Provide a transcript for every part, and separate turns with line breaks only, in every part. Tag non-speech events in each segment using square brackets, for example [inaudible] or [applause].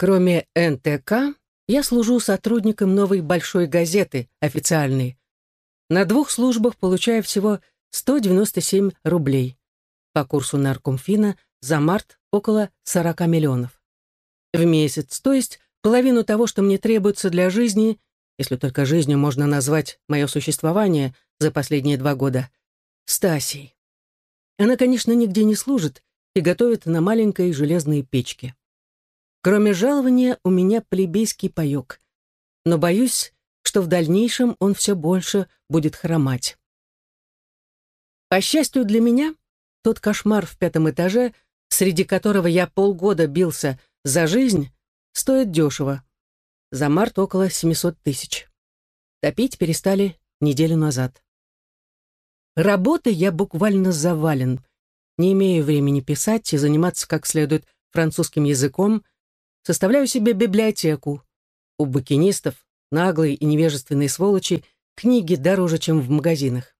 Кроме НТК, я служу сотрудником новой большой газеты, официальной. На двух службах получаю всего 197 рублей. По курсу Наркомфина за март около 40 миллионов. В месяц, то есть половину того, что мне требуется для жизни, если только жизнью можно назвать мое существование за последние два года, Стасей. Она, конечно, нигде не служит и готовит на маленькой железной печке. Кроме жалования у меня плебейский паёк, но боюсь, что в дальнейшем он все больше будет хромать. По счастью для меня, тот кошмар в пятом этаже, среди которого я полгода бился за жизнь, стоит дешево. За март около 700 тысяч. Топить перестали неделю назад. Работой я буквально завален. Не имею времени писать и заниматься как следует французским языком. Составляю себе библиотеку. У букинистов, наглые и невежественные сволочи, книги дороже, чем в магазинах.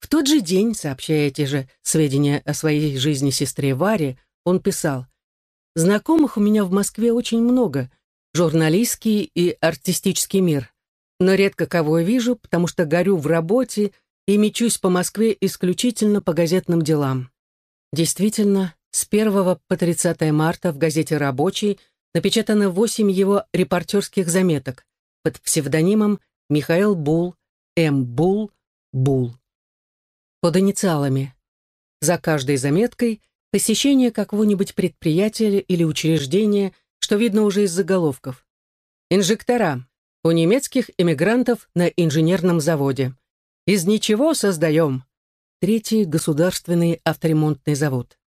В тот же день, сообщая эти же сведения о своей жизни сестре Варе, он писал, «Знакомых у меня в Москве очень много, журналистский и артистический мир, но редко кого вижу, потому что горю в работе и мечусь по Москве исключительно по газетным делам. Действительно, с 1 по 30 марта в газете «Рабочий» напечатано 8 его репортерских заметок под псевдонимом Михаил Бул, М. Бул, Бул. Под инициалами. За каждой заметкой посещение какого-нибудь предприятия или учреждения, что видно уже из заголовков. Инжектора. У немецких эмигрантов на инженерном заводе. Из ничего создаем. Третий государственный авторемонтный завод.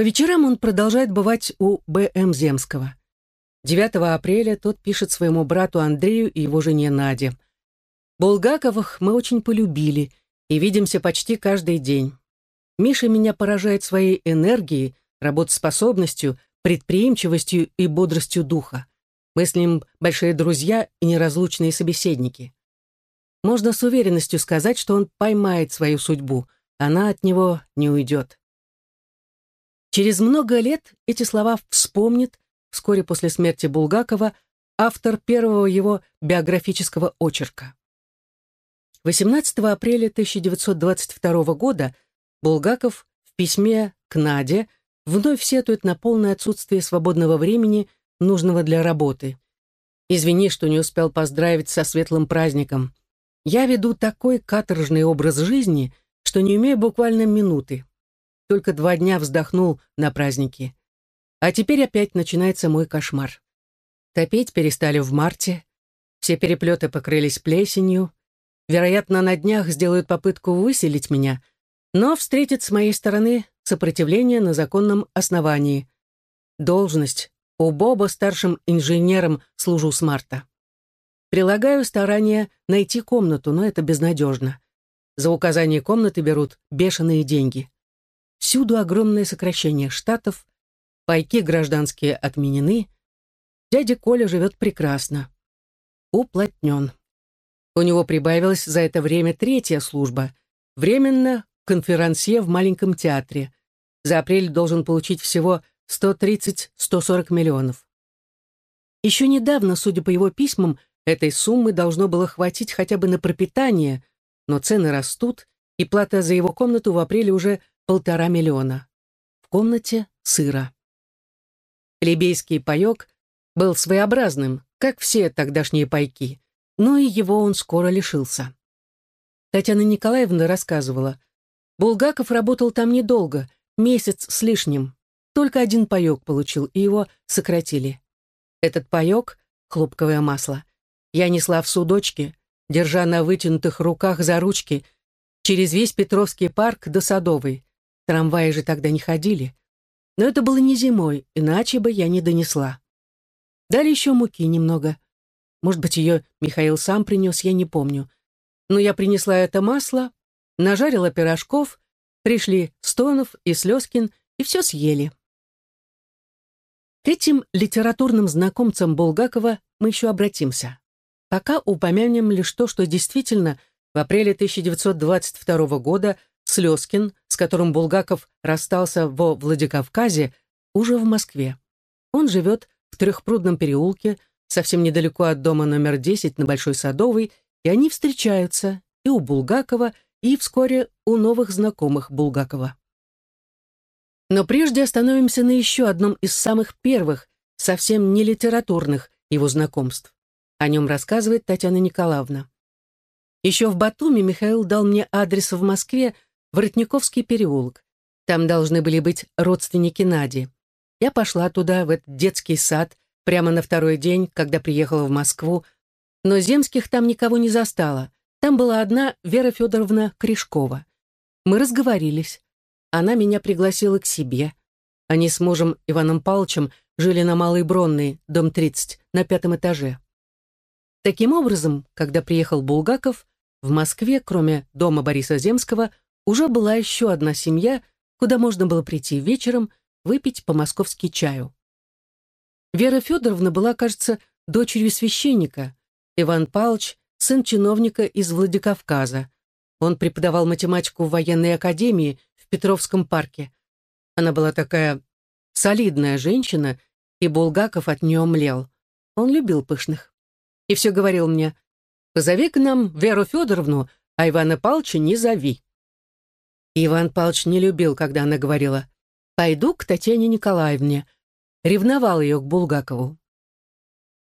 По вечерам он продолжает бывать у Б.М. Земского. 9 апреля тот пишет своему брату Андрею и его жене Наде. «Булгаковых мы очень полюбили и видимся почти каждый день. Миша меня поражает своей энергией, работоспособностью, предприимчивостью и бодростью духа. Мы с ним большие друзья и неразлучные собеседники можно с уверенностью сказать, что он поймает свою судьбу, она от него не уйдет. Через много лет эти слова вспомнит, вскоре после смерти Булгакова, автор первого его биографического очерка. 18 апреля 1922 года Булгаков в письме к Наде вновь сетует на полное отсутствие свободного времени, нужного для работы. «Извини, что не успел поздравить со светлым праздником. Я веду такой каторжный образ жизни, что не имею буквально минуты. Только два дня вздохнул на праздники. А теперь опять начинается мой кошмар. Топить перестали в марте, все переплеты покрылись плесенью, вероятно, на днях сделают попытку выселить меня, но встретят с моей стороны сопротивление на законном основании. Должность. У Боба старшим инженером служу с марта. Прилагаю старания найти комнату, но это безнадежно. За указание комнаты берут бешеные деньги. Всюду огромное сокращение штатов, пайки гражданские отменены. Дядя Коля живет прекрасно. Уплотнен. У него прибавилась за это время третья служба. Временно конферансье в маленьком театре. За апрель должен получить всего 130-140 миллионов. Еще недавно, судя по его письмам, Этой суммы должно было хватить хотя бы на пропитание, но цены растут, и плата за его комнату в апреле уже полтора миллиона. В комнате сыро. Плебейский паек был своеобразным, как все тогдашние пайки, но и его он скоро лишился. Татьяна Николаевна рассказывала, Булгаков работал там недолго, месяц с лишним. Только один паек получил, и его сократили. Этот паек, хлопковое масло, я несла в судочке, держа на вытянутых руках за ручки, через весь Петровский парк до Садовой. Трамваи же тогда не ходили. Но это было не зимой, иначе бы я не донесла. Дали еще муки немного. Может быть, ее Михаил сам принес, я не помню. Но я принесла это масло, нажарила пирожков, пришли Стонов и Слезкин, и все съели. К этим литературным знакомцам Булгакова мы еще обратимся. Пока упомянем лишь то, что действительно в апреле 1922 года Слезкин, которым Булгаков расстался во Владикавказе, уже в Москве. Он живет в Трехпрудном переулке, совсем недалеко от дома номер 10 на Большой Садовой, и они встречаются и у Булгакова, и вскоре у новых знакомых Булгакова. Но прежде остановимся на еще одном из самых первых, совсем не литературных его знакомств. О нем рассказывает Татьяна Николаевна. Еще в Батуми Михаил дал мне адрес в Москве, Воротниковский переулок. Там должны были быть родственники Нади. Я пошла туда, в этот детский сад, прямо на второй день, когда приехала в Москву, но земских там никого не застала. Там была одна Вера Федоровна Кришкова. Мы разговорились. Она меня пригласила к себе. Они с мужем Иваном Павловичем жили на Малой Бронной, дом 30, на пятом этаже. Таким образом, когда приехал Булгаков, в Москве, кроме дома Бориса Земского, уже была еще одна семья, куда можно было прийти вечером, выпить по-московски чаю. Вера Федоровна была, кажется, дочерью священника. Иван Павлович — сын чиновника из Владикавказа. Он преподавал математику в военной академии в Петровском парке. Она была такая солидная женщина, и Булгаков от нее млел. Он любил пышных. И все говорил мне, «Позови к нам Веру Федоровну, а Ивана Павловича не зови». Иван Павлович не любил, когда она говорила «Пойду к Татьяне Николаевне». Ревновал ее к Булгакову.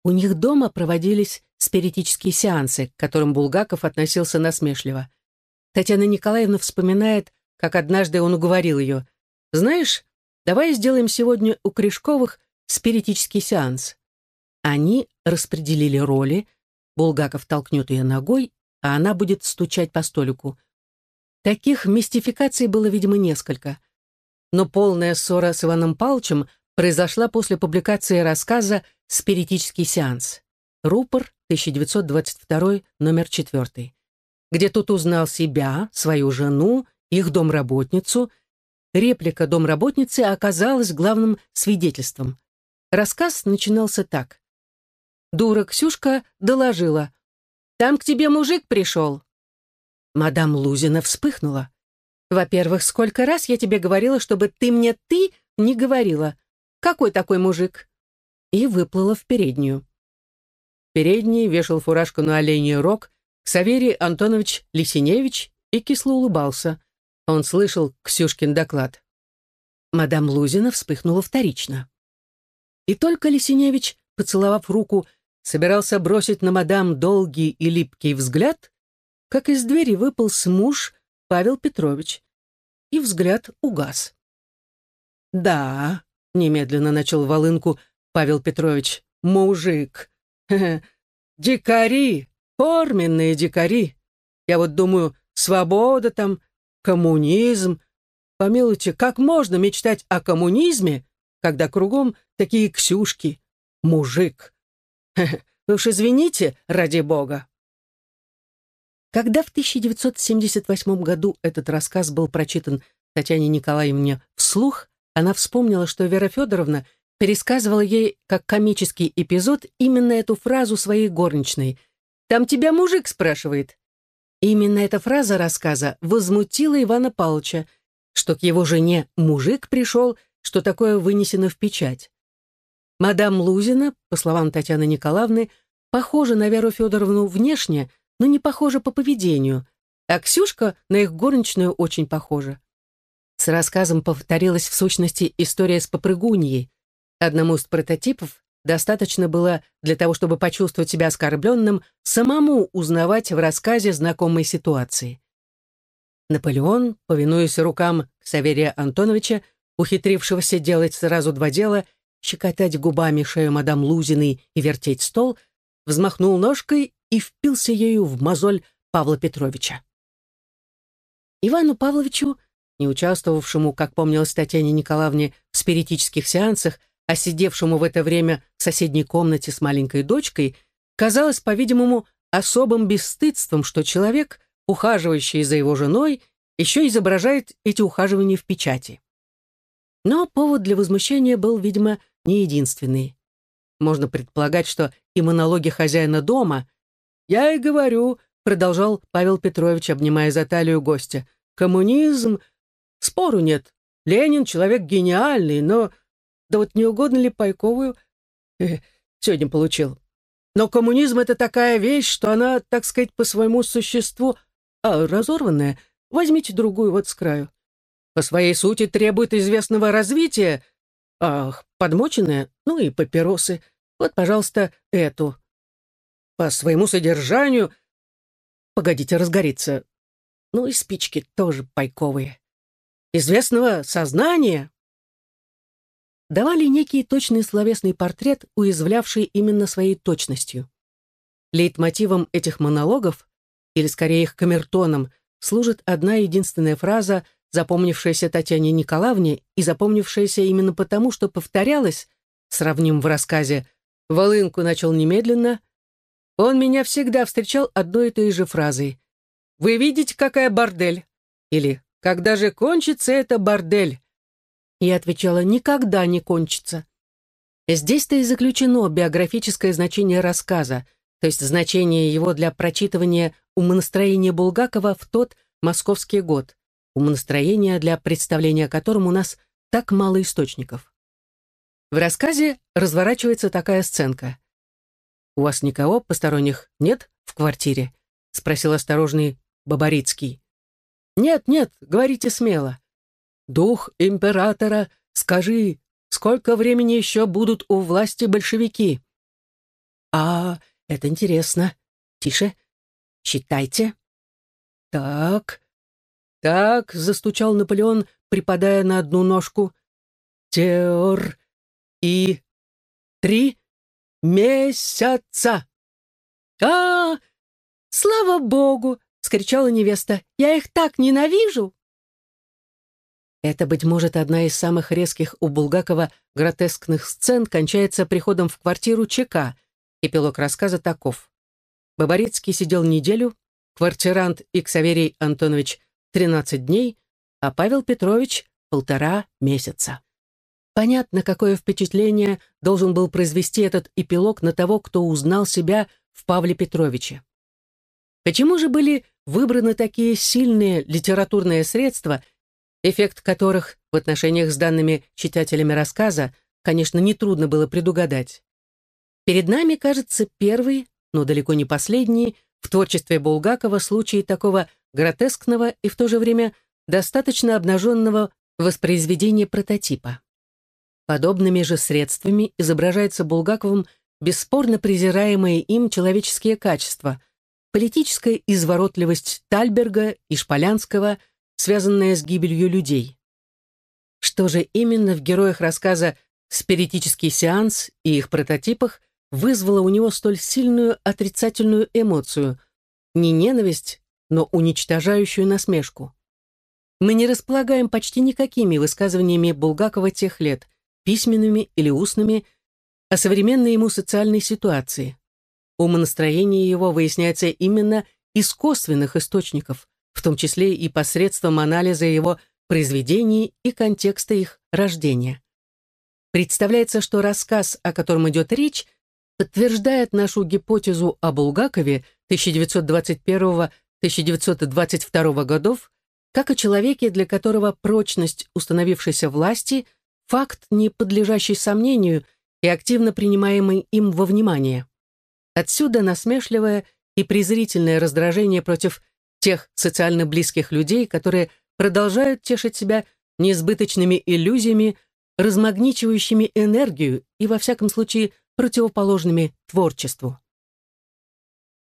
У них дома проводились спиритические сеансы, к которым Булгаков относился насмешливо. Татьяна Николаевна вспоминает, как однажды он уговорил ее. «Знаешь, давай сделаем сегодня у Кришковых спиритический сеанс». Они распределили роли, Булгаков толкнет ее ногой, а она будет стучать по столику. Таких мистификаций было, видимо, несколько. Но полная ссора с Иваном Павловичем произошла после публикации рассказа «Спиритический сеанс». Рупор, 1922, номер 4, где тут узнал себя, свою жену, их домработницу. Реплика домработницы оказалась главным свидетельством. Рассказ начинался так. Дура Ксюшка доложила. «Там к тебе мужик пришел». Мадам Лузина вспыхнула. «Во-первых, сколько раз я тебе говорила, чтобы ты мне «ты» не говорила. Какой такой мужик?» И выплыла в переднюю. В передней вешал фуражку на оленей рог Саверий Антонович Лисиневич и кисло улыбался. Он слышал Ксюшкин доклад. Мадам Лузина вспыхнула вторично. И только Лисиневич, поцеловав руку, собирался бросить на мадам долгий и липкий взгляд, как из двери выполз муж Павел Петрович, и взгляд угас. «Да», — немедленно начал волынку Павел Петрович, — «мужик. [laughs] Дикари, форменные дикари. Я вот думаю, свобода там, коммунизм. Помилуйте, как можно мечтать о коммунизме, когда кругом такие ксюшки? Мужик. [laughs] Вы уж извините, ради бога. Когда в 1978 году этот рассказ был прочитан Татьяне Николаевне вслух, она вспомнила, что Вера Федоровна пересказывала ей как комический эпизод именно эту фразу своей горничной. «Там тебя мужик спрашивает». Именно эта фраза рассказа возмутила Ивана Павловича, что к его жене мужик пришел, что такое вынесено в печать. Мадам Лузина, по словам Татьяны Николаевны, похожа на Веру Федоровну внешне, но не похожа по поведению, а Ксюшка на их горничную очень похожа. С рассказом повторилась в сущности история с попрыгуньей. Одному из прототипов достаточно было для того, чтобы почувствовать себя оскорбленным, самому узнавать в рассказе знакомой ситуации. Наполеон, повинуясь рукам Саверия Антоновича, ухитрившегося делать сразу два дела, щекотать губами шею мадам Лузиной и вертеть стол, взмахнул ножкой и впился ею в мозоль Павла Петровича. Ивану Павловичу, не участвовавшему, как помнилось Татьяне Николаевне, в спиритических сеансах, а сидевшему в это время в соседней комнате с маленькой дочкой, казалось, по-видимому, особым бесстыдством, что человек, ухаживающий за его женой, еще изображает эти ухаживания в печати. Но повод для возмущения был, видимо, не единственный. Можно предполагать, что и монологи хозяина дома «Я и говорю», — продолжал Павел Петрович, обнимая за талию гостя, «коммунизм... Спору нет. Ленин — человек гениальный, но да вот не угодно ли пайковую? Э, сегодня получил. Но коммунизм — это такая вещь, что она, так сказать, по своему существу, а разорванная, возьмите другую вот с краю. По своей сути требует известного развития, ах, подмоченная, ну и папиросы. Вот, пожалуйста, эту. По своему содержанию... Погодите, разгорится. Ну и спички тоже пайковые. Известного сознания, давали некий точный словесный портрет, уязвлявший именно своей точностью. Лейтмотивом этих монологов, или скорее их камертоном, служит одна единственная фраза, запомнившаяся Татьяне Николаевне и запомнившаяся именно потому, что повторялась, сравним в рассказе, «Волынку начал немедленно», он меня всегда встречал одной и той же фразой. «Вы видите, какая бордель?» Или «Когда же кончится эта бордель?» Я отвечала, никогда не кончится. Здесь-то и заключено биографическое значение рассказа, то есть значение его для прочитывания умонастроения Булгакова в тот московский год, умонастроение, для представления о у нас так мало источников. В рассказе разворачивается такая сценка. «У вас никого посторонних нет в квартире?» — спросил осторожный Бабарицкий. «Нет, нет, говорите смело. Дух императора, скажи, сколько времени еще будут у власти большевики? А, это интересно. Тише. Читайте. Так. Так, застучал Наполеон, припадая на одну ножку. Теор и три месяца. А, слава богу, скричала невеста. Я их так ненавижу. Это, быть может, одна из самых резких у Булгакова гротескных сцен кончается приходом в квартиру ЧК. Эпилог рассказа таков. Бабарицкий сидел неделю, квартирант Иксаверий Антонович — 13 дней, а Павел Петрович — полтора месяца. Понятно, какое впечатление должен был произвести этот эпилог на того, кто узнал себя в Павле Петровиче. Почему же были выбраны такие сильные литературные средства — эффект которых в отношениях с данными читателями рассказа, конечно, нетрудно было предугадать. Перед нами, кажется, первый, но далеко не последний, в творчестве Булгакова случай такого гротескного и в то же время достаточно обнаженного воспроизведения прототипа. Подобными же средствами изображается Булгаковым бесспорно презираемые им человеческие качества, политическая изворотливость Тальберга и Шполянского – связанное с гибелью людей. Что же именно в героях рассказа «Спиритический сеанс» и их прототипах вызвало у него столь сильную отрицательную эмоцию, не ненависть, но уничтожающую насмешку? Мы не располагаем почти никакими высказываниями Булгакова тех лет, письменными или устными, о современной ему социальной ситуации. Умонастроение его выясняется именно из косвенных источников, в том числе и посредством анализа его произведений и контекста их рождения. Представляется, что рассказ, о котором идет речь, подтверждает нашу гипотезу о Булгакове 1921-1922 годов, как о человеке, для которого прочность установившейся власти – факт, не подлежащий сомнению и активно принимаемый им во внимание. Отсюда насмешливое и презрительное раздражение против тех социально близких людей, которые продолжают тешить себя неизбыточными иллюзиями, размагничивающими энергию и, во всяком случае, противоположными творчеству.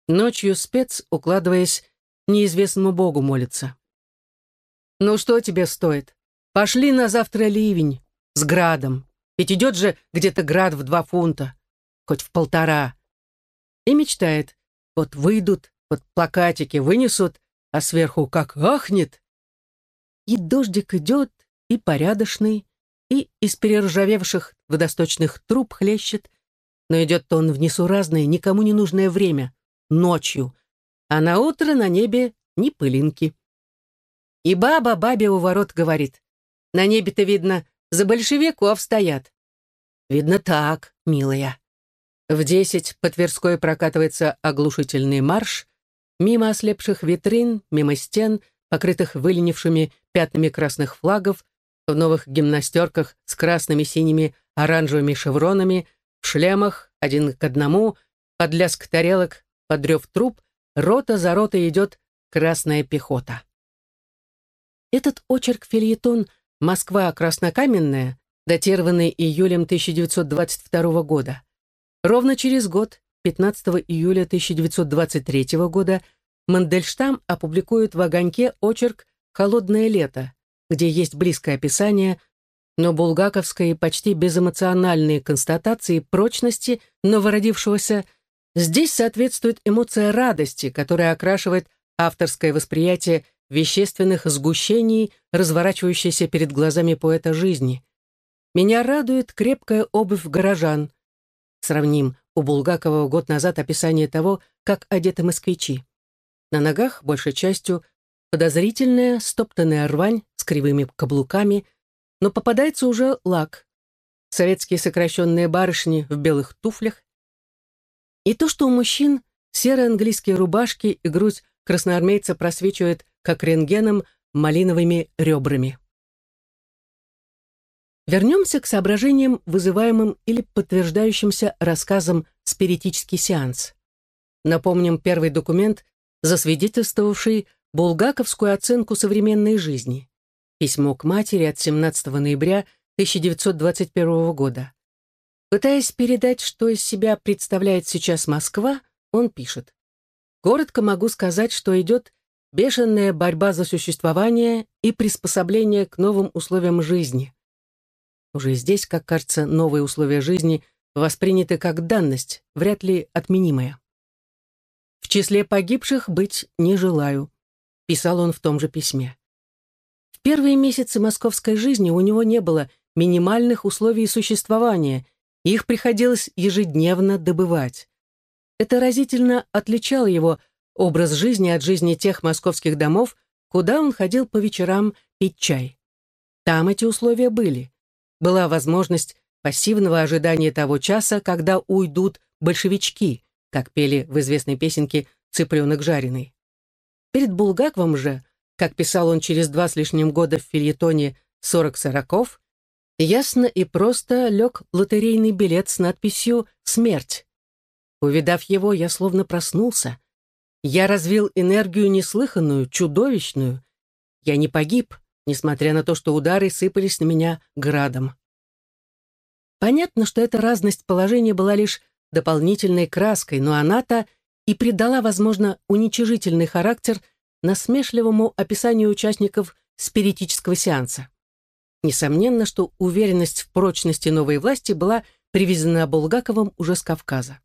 Ночью спец, укладываясь, неизвестному Богу молится. «Ну что тебе стоит? Пошли на завтра ливень с градом. Ведь идет же где-то град в два фунта, хоть в полтора». И мечтает, вот выйдут, вот плакатики вынесут, а сверху как ахнет. И дождик идет, и порядочный, и из перержавевших водосточных труб хлещет, но идет-то он в несуразное, никому не нужное время, ночью, а на утро на небе ни пылинки. И баба бабе у ворот говорит, на небе-то, видно, за большевиков стоят. Видно так, милая. В десять по Тверской прокатывается оглушительный марш, мимо ослепших витрин, мимо стен, покрытых выленившими пятнами красных флагов, в новых гимнастерках с красными, синими, оранжевыми шевронами, в шлемах, один к одному, под лязг тарелок, подрев труб, рота за ротой идет красная пехота. Этот очерк-фильетон «Москва краснокаменная», датированный июлем 1922 года. Ровно через год, 15 июля 1923 года, Мандельштам опубликует в «Огоньке» очерк «Холодное лето», где есть близкое описание, но булгаковские почти безэмоциональные констатации прочности новородившегося здесь соответствует эмоция радости, которая окрашивает авторское восприятие вещественных сгущений, разворачивающейся перед глазами поэта жизни. Меня радует крепкая обувь горожан. Сравним у Булгакова год назад описание того, как одеты москвичи. На ногах, большей частью, подозрительная стоптанная рвань с кривыми каблуками, но попадается уже лак. Советские сокращенные барышни в белых туфлях. И то, что у мужчин серые английские рубашки и грудь красноармейца просвечивает как рентгеном, малиновыми ребрами. Вернемся к соображениям, вызываемым или подтверждающимся рассказом «Спиритический сеанс». Напомним первый документ, засвидетельствовавший булгаковскую оценку современной жизни. Письмо к матери от 17 ноября 1921 года. Пытаясь передать, что из себя представляет сейчас Москва, он пишет. «Коротко могу сказать, что идет бешеная борьба за существование и приспособление к новым условиям жизни. Уже здесь, как кажется, новые условия жизни восприняты как данность, вряд ли отменимая. «В числе погибших быть не желаю», — писал он в том же письме. В первые месяцы московской жизни у него не было минимальных условий существования, их приходилось ежедневно добывать. Это разительно отличало его образ жизни от жизни тех московских домов, куда он ходил по вечерам пить чай. Там эти условия были. Была возможность пассивного ожидания того часа, когда уйдут большевички, как пели в известной песенке «Цыпленок жареный». Перед Булгаковым же, как писал он через два с лишним года в фильетоне «Сорок сороков», ясно и просто лег лотерейный билет с надписью «Смерть». Увидав его, я словно проснулся — я развил энергию неслыханную, чудовищную. Я не погиб, несмотря на то, что удары сыпались на меня градом. Понятно, что эта разность положения была лишь дополнительной краской, но она-то и придала, возможно, уничижительный характер насмешливому описанию участников спиритического сеанса. Несомненно, что уверенность в прочности новой власти была привезена Булгаковым уже с Кавказа.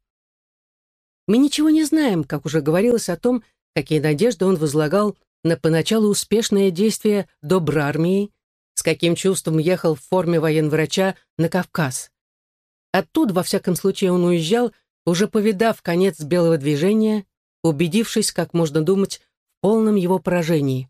Мы ничего не знаем, как уже говорилось о том, какие надежды он возлагал на поначалу успешное действие добрармии, с каким чувством ехал в форме военврача на Кавказ. Оттуда, во всяком случае, он уезжал, уже повидав конец белого движения, убедившись, как можно думать, в полном его поражении,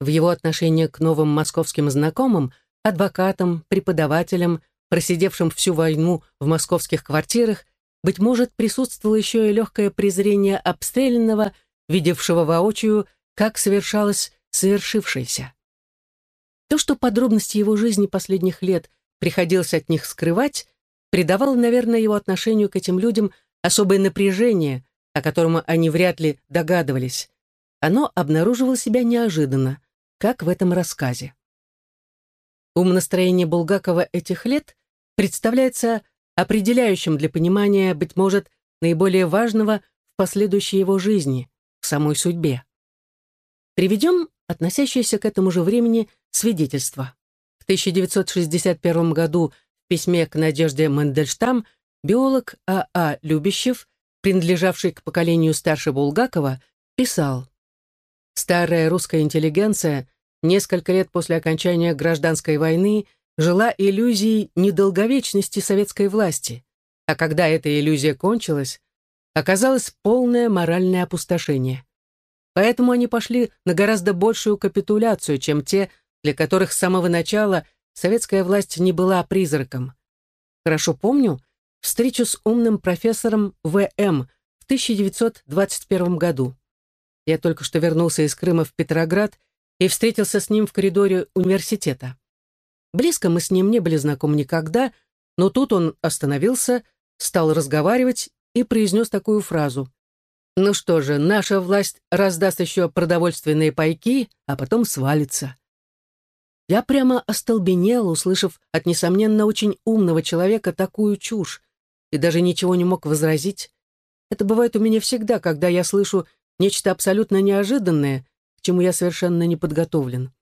в его отношении к новым московским знакомым, адвокатам, преподавателям, просидевшим всю войну в московских квартирах быть может, присутствовало еще и легкое презрение обстрелянного, видевшего воочию, как совершалось совершившееся. То, что подробности его жизни последних лет приходилось от них скрывать, придавало, наверное, его отношению к этим людям особое напряжение, о котором они вряд ли догадывались. Оно обнаруживало себя неожиданно, как в этом рассказе. Умонастроение Булгакова этих лет представляется определяющим для понимания, быть может, наиболее важного в последующей его жизни, в самой судьбе. Приведем относящееся к этому же времени свидетельство. В 1961 году в письме к Надежде Мандельштам биолог А.А. А Любящев, принадлежавший к поколению старше Булгакова, писал «Старая русская интеллигенция несколько лет после окончания гражданской войны – жила иллюзией недолговечности советской власти, а когда эта иллюзия кончилась, оказалось полное моральное опустошение. Поэтому они пошли на гораздо большую капитуляцию, чем те, для которых с самого начала советская власть не была призраком. Хорошо помню встречу с умным профессором В.М. в 1921 году. Я только что вернулся из Крыма в Петроград и встретился с ним в коридоре университета. Близко мы с ним не были знакомы никогда, Но тут он остановился, стал разговаривать и произнес такую фразу. «Ну что же, наша власть раздаст еще продовольственные пайки, а потом свалится». Я прямо остолбенел, услышав от, несомненно, очень умного человека такую чушь, и даже ничего не мог возразить. Это бывает у меня всегда, когда я слышу нечто абсолютно неожиданное, к чему я совершенно не подготовлен.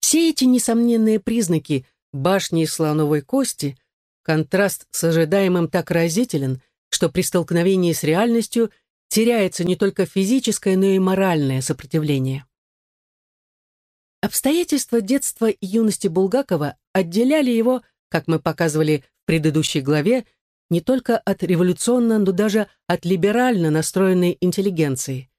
Все эти несомненные признаки башни из слоновой кости, контраст с ожидаемым так разителен, что при столкновении с реальностью теряется не только физическое, но и моральное сопротивление. Обстоятельства детства и юности Булгакова отделяли его, как мы показывали в предыдущей главе, не только от революционно, но даже от либерально настроенной интеллигенции.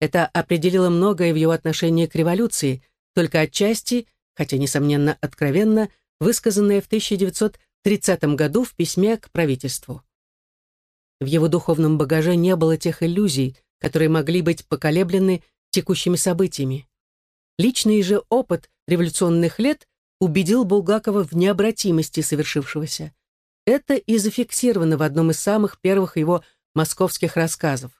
Это определило многое в его отношении к революции, только отчасти, хотя, несомненно, откровенно, высказанное в 1930 году в письме к правительству. В его духовном багаже не было тех иллюзий, которые могли быть поколеблены текущими событиями. Личный же опыт революционных лет убедил Булгакова в необратимости совершившегося. Это и зафиксировано в одном из самых первых его московских рассказов.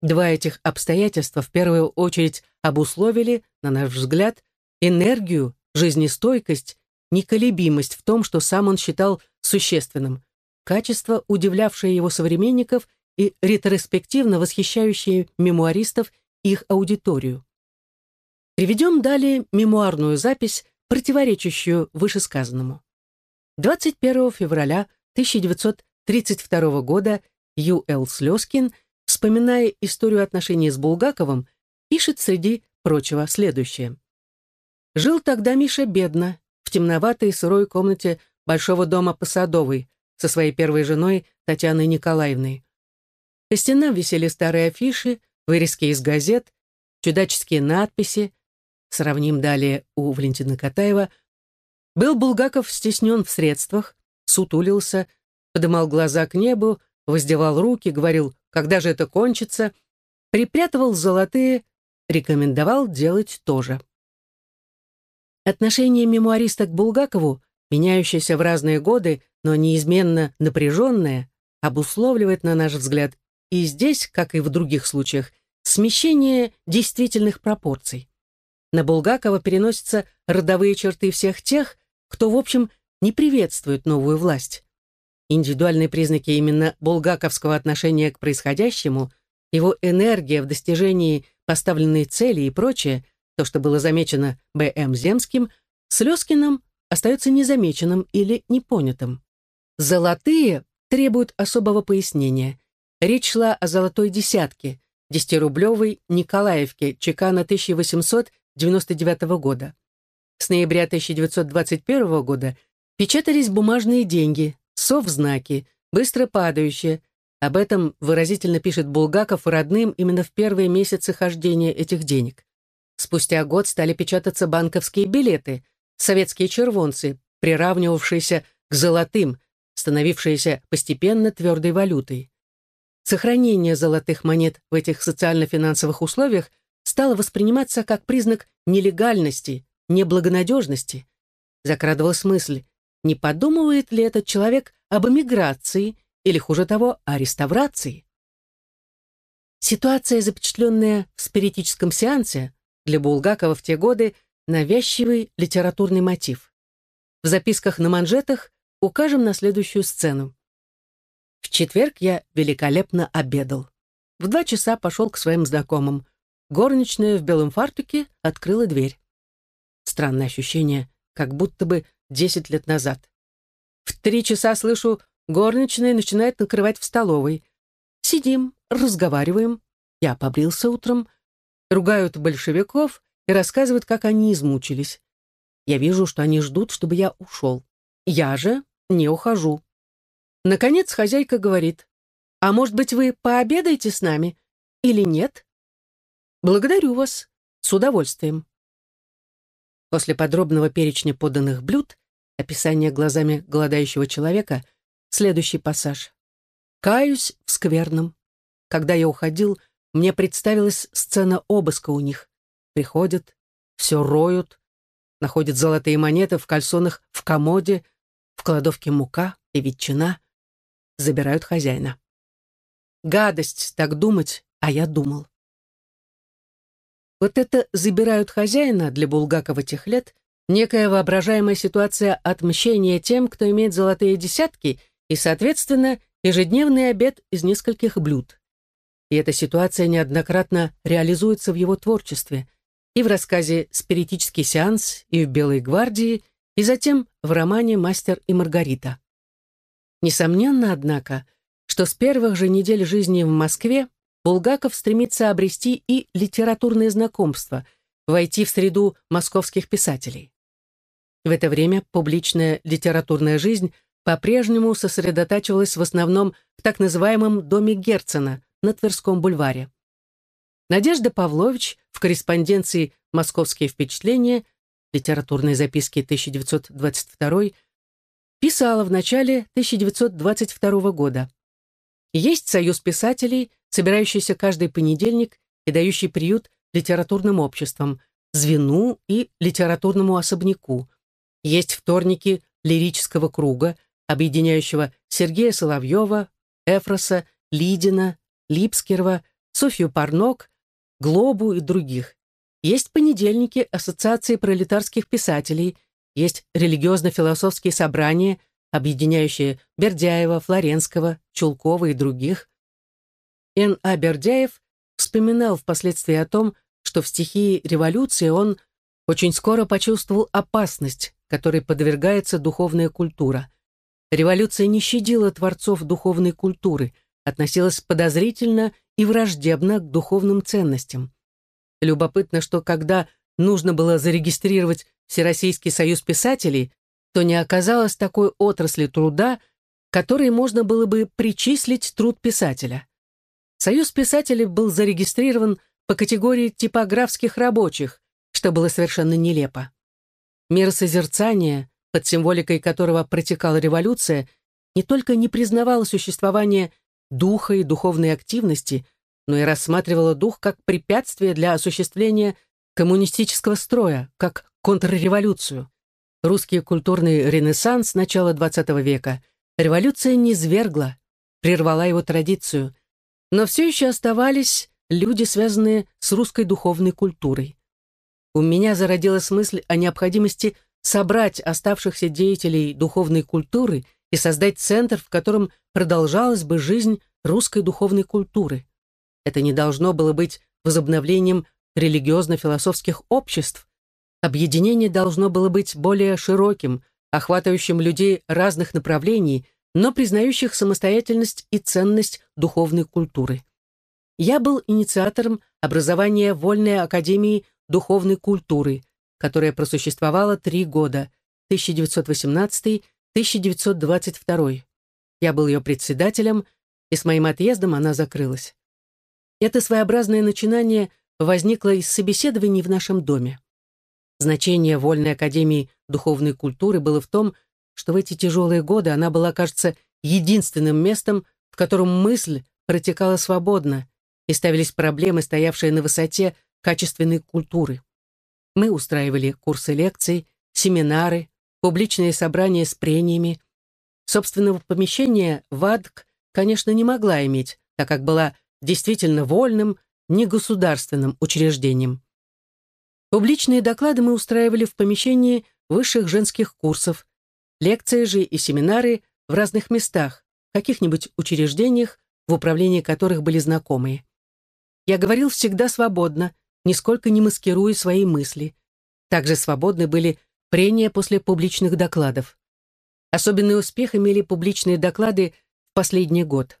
Два этих обстоятельства в первую очередь обусловили, на наш взгляд, энергию, жизнестойкость, неколебимость в том, что сам он считал существенным, качество, удивлявшее его современников и ретроспективно восхищающее мемуаристов их аудиторию. Приведем далее мемуарную запись, противоречащую вышесказанному. 21 февраля 1932 года Ю. Л. Слезкин, вспоминая историю отношений с Булгаковым, пишет среди прочего следующее. Жил тогда Миша бедно, в темноватой сырой комнате большого дома по Садовой со своей первой женой Татьяной Николаевной. По стенам висели старые афиши, вырезки из газет, чудаческие надписи, сравним далее у Валентина Катаева, был Булгаков стеснен в средствах, сутулился, подымал глаза к небу, воздевал руки, говорил, когда же это кончится, припрятывал золотые, рекомендовал делать то же. Отношение мемуариста к Булгакову, меняющееся в разные годы, но неизменно напряженное, обусловливает, на наш взгляд, и здесь, как и в других случаях, смещение действительных пропорций. На Булгакова переносятся родовые черты всех тех, кто, в общем, не приветствует новую власть. Индивидуальные признаки именно булгаковского отношения к происходящему, его энергия в достижении поставленной цели и прочее, то, что было замечено Б.М. Земским, Слёзкиным остается незамеченным или непонятым. «Золотые» требуют особого пояснения. Речь шла о золотой десятке, десятирублевой Николаевке, чекана 1800 1999 года. С ноября 1921 года печатались бумажные деньги, совзнаки, быстро падающие. Об этом выразительно пишет Булгаков родным именно в первые месяцы хождения этих денег. Спустя год стали печататься банковские билеты, советские червонцы, приравнивавшиеся к золотым, становившиеся постепенно твердой валютой. Сохранение золотых монет в этих социально-финансовых условиях стало восприниматься как признак нелегальности, неблагонадежности. Закрадывалась мысль, не подумывает ли этот человек об эмиграции или, хуже того, о реставрации. Ситуация, запечатленная в спиритическом сеансе, для Булгакова в те годы навязчивый литературный мотив. В записках на манжетах укажем на следующую сцену. В четверг я великолепно обедал. В два часа пошел к своим знакомым. Горничная в белом фартуке открыла дверь. Странное ощущение, как будто бы десять лет назад. В три часа слышу, горничная начинает накрывать в столовой. Сидим, разговариваем. Я побрился утром. Ругают большевиков и рассказывают, как они измучились. Я вижу, что они ждут, чтобы я ушел. Я же не ухожу. Наконец хозяйка говорит, «А может быть, вы пообедаете с нами? Или нет?» Благодарю вас. С удовольствием. После подробного перечня поданных блюд, описания глазами голодающего человека, следующий пассаж. Каюсь в скверном. Когда я уходил, мне представилась сцена обыска у них. Приходят, все роют, находят золотые монеты в кальсонах в комоде, в кладовке мука и ветчина, забирают хозяина. Гадость так думать, а я думал. Вот это «забирают хозяина» для Булгакова тех лет некая воображаемая ситуация отмщения тем, кто имеет золотые десятки и, соответственно, ежедневный обед из нескольких блюд. И эта ситуация неоднократно реализуется в его творчестве, и в рассказе «Спиритический сеанс», и в «Белой гвардии», и затем в романе «Мастер и Маргарита». Несомненно, однако, что с первых же недель жизни в Москве Булгаков стремится обрести и литературное знакомство, войти в среду московских писателей. В это время публичная литературная жизнь по-прежнему сосредотачивалась в основном в так называемом «доме Герцена» на Тверском бульваре. Надежда Павлович в корреспонденции «Московские впечатления» литературные записки 1922 писала в начале 1922 года. Есть союз писателей, собирающийся каждый понедельник и дающий приют литературным обществам, звену и литературному особняку. Есть вторники лирического круга, объединяющего Сергея Соловьева, Эфроса, Лидина, Липскерова, Софью Парнок, Глобу и других. Есть понедельники Ассоциации пролетарских писателей, есть религиозно-философские собрания, объединяющие Бердяева, Флоренского, Чулкова и других. Н. А. Бердяев вспоминал впоследствии о том, что в стихии революции он очень скоро почувствовал опасность, которой подвергается духовная культура. Революция не щадила творцов духовной культуры, относилась подозрительно и враждебно к духовным ценностям. Любопытно, что когда нужно было зарегистрировать Всероссийский союз писателей, то не оказалось такой отрасли труда, которой можно было бы причислить труд писателя. Союз писателей был зарегистрирован по категории типографских рабочих, что было совершенно нелепо. Миросозерцание, под символикой которого протекала революция, не только не признавало существование духа и духовной активности, но и рассматривало дух как препятствие для осуществления коммунистического строя, как контрреволюцию. Русский культурный ренессанс начала XX века революция не свергла, прервала его традицию, но все еще оставались люди, связанные с русской духовной культурой. У меня зародилась мысль о необходимости собрать оставшихся деятелей духовной культуры и создать центр, в котором продолжалась бы жизнь русской духовной культуры. Это не должно было быть возобновлением религиозно-философских обществ. Объединение должно было быть более широким, охватывающим людей разных направлений, но признающих самостоятельность и ценность духовной культуры. Я был инициатором образования Вольной Академии Духовной Культуры, которая просуществовала три года, 1918-1922. Я был ее председателем, и с моим отъездом она закрылась. Это своеобразное начинание возникло из собеседований в нашем доме. Значение Вольной Академии Духовной Культуры было в том, что в эти тяжелые годы она была, кажется, единственным местом, в котором мысль протекала свободно и ставились проблемы, стоявшие на высоте качественной культуры. Мы устраивали курсы лекций, семинары, публичные собрания с прениями. Собственного помещения ВАДК, конечно, не могла иметь, так как была действительно вольным, негосударственным учреждением. Публичные доклады мы устраивали в помещении высших женских курсов, лекции же и семинары в разных местах, каких-нибудь учреждениях, в управлении которых были знакомые. Я говорил всегда свободно, нисколько не маскируя свои мысли. Также свободны были прения после публичных докладов. Особенный успех имели публичные доклады в последний год.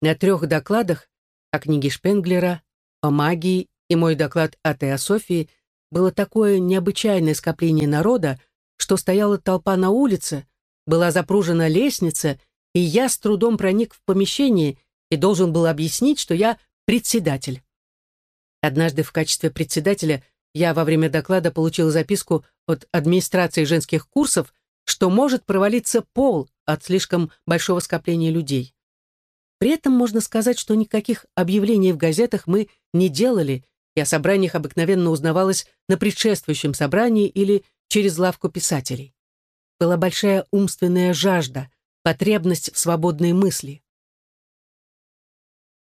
На трех докладах о книге Шпенглера, о магии и мой доклад о теософии было такое необычайное скопление народа, что стояла толпа на улице, была запружена лестница, и я с трудом проник в помещение и должен был объяснить, что я председатель. Однажды в качестве председателя я во время доклада получил записку от администрации женских курсов, что может провалиться пол от слишком большого скопления людей. При этом можно сказать, что никаких объявлений в газетах мы не делали, и о собраниях обыкновенно узнавалось на предшествующем собрании или через лавку писателей. была большая умственная жажда, потребность в свободной мысли.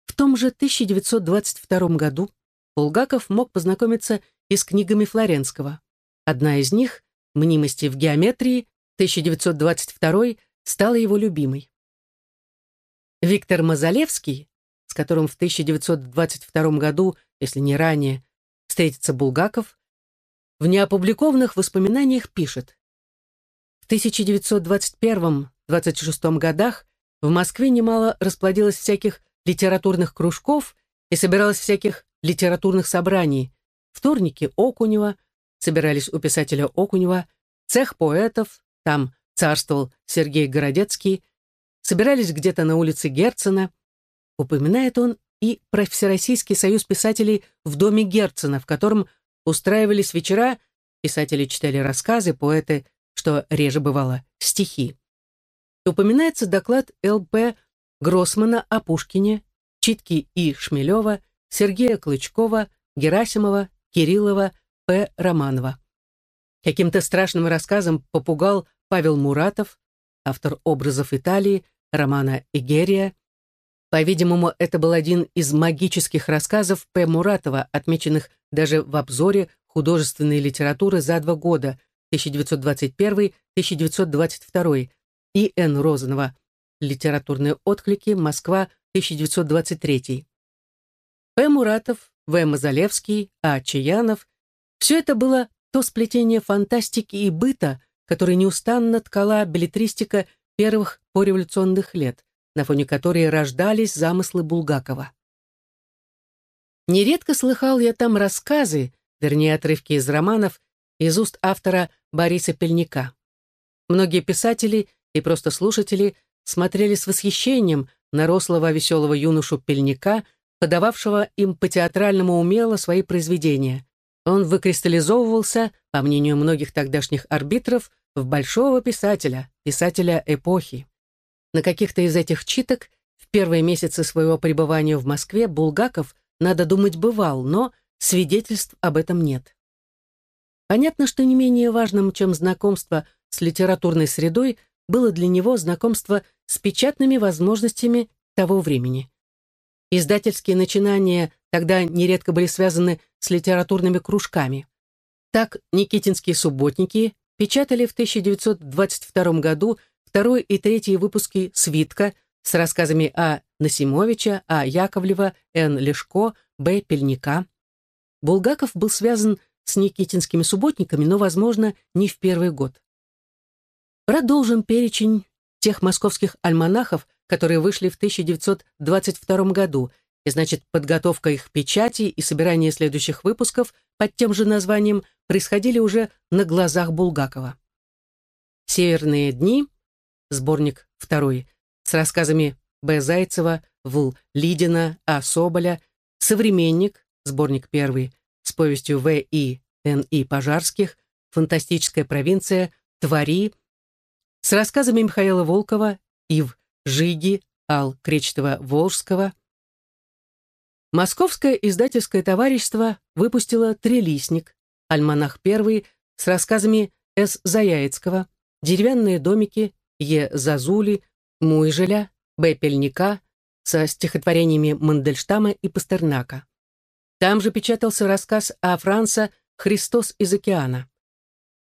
В том же 1922 году Булгаков мог познакомиться и с книгами Флоренского. Одна из них, «Мнимости в геометрии», 1922 стала его любимой. Виктор Мазалевский, с которым в 1922 году, если не ранее, встретится Булгаков, в неопубликованных воспоминаниях пишет В 1921-26 годах в Москве немало расплодилось всяких литературных кружков и собиралось всяких литературных собраний. Вторники Окунева, собирались у писателя Окунева, цех поэтов, там царствовал Сергей Городецкий, собирались где-то на улице Герцена. Упоминает он и про Всероссийский союз писателей в доме Герцена, в котором устраивались вечера, писатели читали рассказы, поэты, что реже бывало, стихи. Упоминается доклад Л.П. Гроссмана о Пушкине, Читки И. Шмелева, Сергея Клычкова, Герасимова, Кириллова, П. Романова. Каким-то страшным рассказом попугал Павел Муратов, автор образов Италии, романа «Эгерия». По-видимому, это был один из магических рассказов П. Муратова, отмеченных даже в обзоре художественной литературы за два года, 1921-1922, и Н. Розанова, «Литературные отклики. Москва. 1923». П. Муратов, В. Мазалевский, А. Чаянов – все это было то сплетение фантастики и быта, которое неустанно ткала билетристика первых пореволюционных лет, на фоне которой рождались замыслы Булгакова. Нередко слыхал я там рассказы, вернее, отрывки из романов, из уст автора Бориса Пельника. Многие писатели и просто слушатели смотрели с восхищением на рослого веселого юношу Пельника – подававшего им по-театральному умело свои произведения. Он выкристаллизовывался, по мнению многих тогдашних арбитров, в большого писателя, писателя эпохи. На каких-то из этих читок в первые месяцы своего пребывания в Москве Булгаков, надо думать, бывал, но свидетельств об этом нет. Понятно, что не менее важным, чем знакомство с литературной средой, было для него знакомство с печатными возможностями того времени. Издательские начинания тогда нередко были связаны с литературными кружками. Так Никитинские субботники печатали в 1922 году второй и третий выпуски «Свитка» с рассказами А. Насимовича, А. Яковлева, Н. Лешко, Б. Пельника. Булгаков был связан с Никитинскими субботниками, но, возможно, не в первый год. Продолжим перечень тех московских альманахов, которые вышли в 1922 году, и значит, подготовка их печати и собирание следующих выпусков под тем же названием происходили уже на глазах Булгакова. «Северные дни», сборник второй, с рассказами Б. Зайцева, В. Лидина, А. Соболя, «Современник», сборник первый, с повестью В. И. Н. И. Пожарских, «Фантастическая провинция», «Твори», с рассказами Михаила Волкова, Ив Жиги, Ал Кречетова-Волжского. Московское издательское товарищество выпустило «Трилистник», «Альманах первый» с рассказами С. Заяицкого, «Деревянные домики» Е. Зазули, Муйжеля, Б. Пельника со стихотворениями Мандельштама и Пастернака. Там же печатался рассказ о Франца «Христос из океана».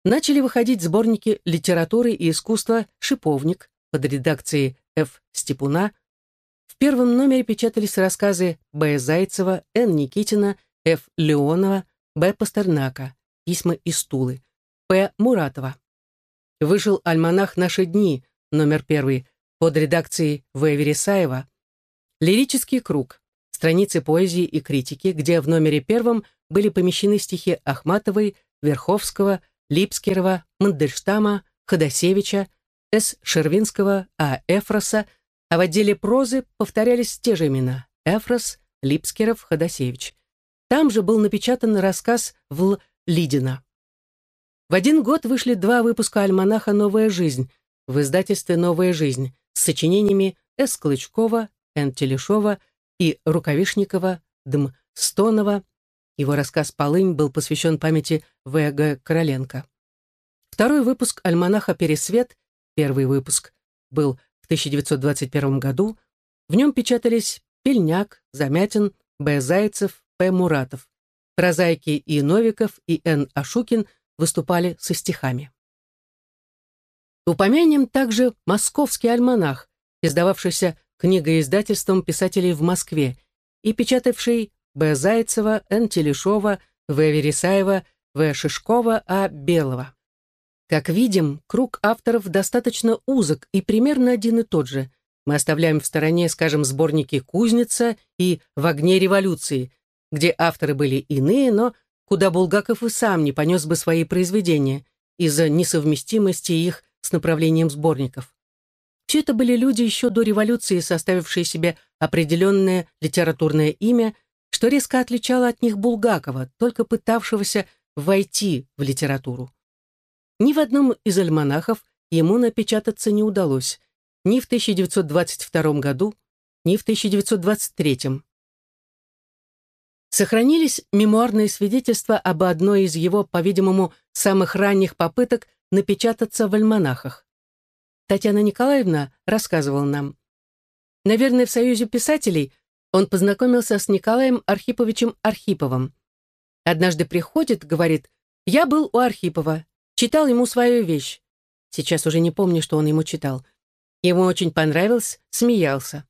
Начали выходить сборники литературы и искусства «Шиповник» под редакцией Ф. Степуна. В первом номере печатались рассказы Б. Зайцева, Н. Никитина, Ф. Леонова, Б. Пастернака, письма из Тулы, П. Муратова. Вышел альманах «Наши дни», номер первый, под редакцией В. Вересаева. Лирический круг, страницы поэзии и критики, где в номере первом были помещены стихи Ахматовой, Верховского, Липскерова, Мандельштама, Ходосевича, с. Шервинского, А. Эфроса, а в отделе прозы повторялись те же имена – Эфрос, Липскеров, Ходосевич. Там же был напечатан рассказ в Лидина. В один год вышли два выпуска альманаха «Новая жизнь» в издательстве «Новая жизнь» с сочинениями С. Клычкова, Н. Телешова и Рукавишникова, Дм. Стонова. Его рассказ «Полынь» был посвящен памяти В. Г. Короленко. Второй выпуск альманаха «Пересвет», первый выпуск, был в 1921 году. В нем печатались Пельняк, Замятин, Б. Зайцев, П. Муратов. Прозаики И. Новиков и Н. Ашукин выступали со стихами. Упомянем также «Московский альманах», издававшийся книгоиздательством писателей в Москве и печатавший Б. Зайцева, Н. Телешова, В. Вересаева, В. Шишкова, А. Белого. Как видим, круг авторов достаточно узок и примерно один и тот же. Мы оставляем в стороне, скажем, сборники «Кузница» и «В огне революции», где авторы были иные, но куда Булгаков и сам не понес бы свои произведения из-за несовместимости их с направлением сборников. Все это были люди еще до революции, составившие себе определенное литературное имя, что резко отличало от них Булгакова, только пытавшегося войти в литературу. Ни в одном из альманахов ему напечататься не удалось, ни в 1922 году, ни в 1923. Сохранились мемуарные свидетельства об одной из его, по-видимому, самых ранних попыток напечататься в альманахах. Татьяна Николаевна рассказывала нам. Наверное, в Союзе писателей он познакомился с Николаем Архиповичем Архиповым. Однажды приходит, говорит, «Я был у Архипова, читал ему свою вещь». Сейчас уже не помню, что он ему читал. Ему очень понравилось, смеялся.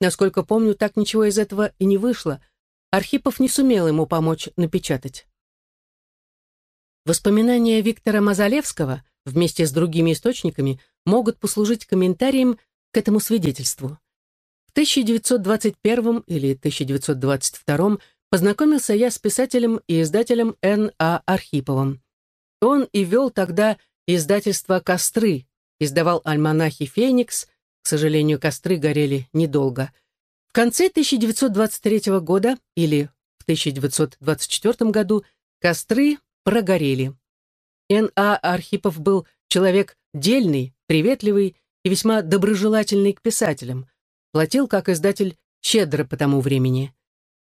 Насколько помню, так ничего из этого и не вышло, Архипов не сумел ему помочь напечатать. Воспоминания Виктора Мазалевского вместе с другими источниками могут послужить комментарием к этому свидетельству. В 1921 или 1922 познакомился я с писателем и издателем Н. А. Архиповым. Он и вел тогда издательство «Костры», издавал альманахи «Феникс», к сожалению, «Костры» горели недолго – в конце 1923 года или в 1924 году костры прогорели. Н.А. Архипов был человек дельный, приветливый и весьма доброжелательный к писателям. Платил, как издатель, щедро по тому времени.